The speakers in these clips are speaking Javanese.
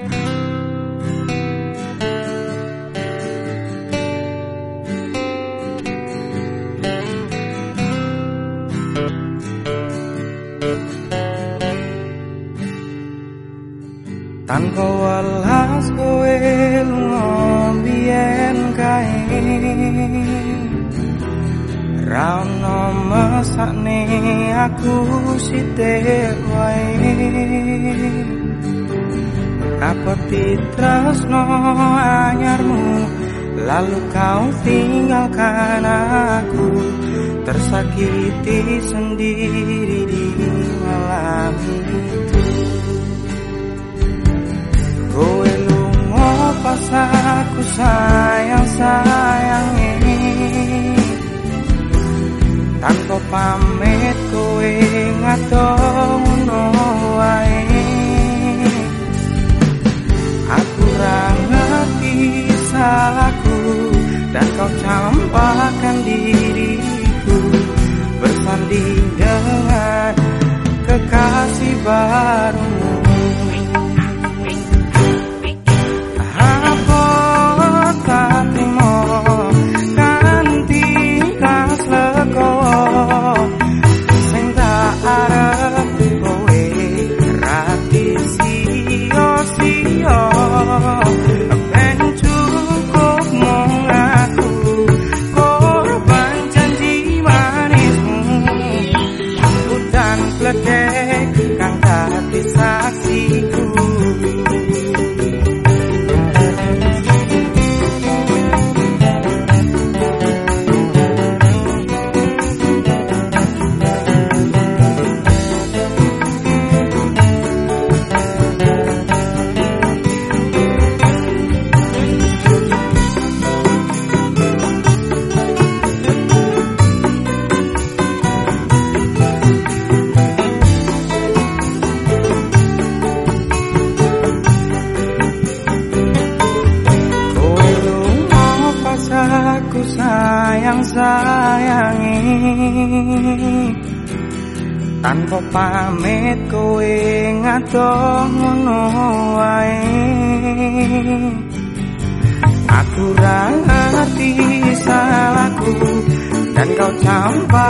tanpa welas kowe ngombien kae? Rano mesakne aku sitik wae Apa titresno anyarmu? Lalu kau tinggalkan aku Tersakiti sendiri di malam itu. Kowe lunga pas aku sayang sayangi Tanpa pamit kowe ngadong no salahku dan kau campakkan diriku bersanding dengan kekasih gedhe kang dadi saksi barumu tanpa pamit kowe ngadoh ngono wae. Aku ra ngerti salahku dan kau campakkan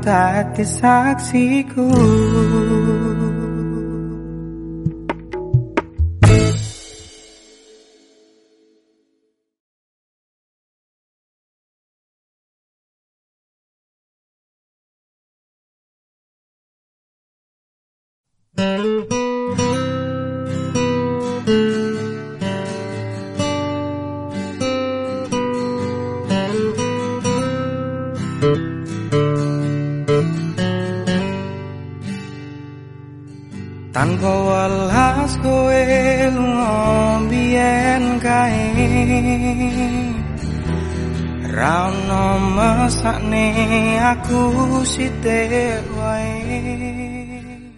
punta at isaksi ko Thank you. Tanpa welas kowe lunga biyen kae? Rauno mesakne aku sithik wae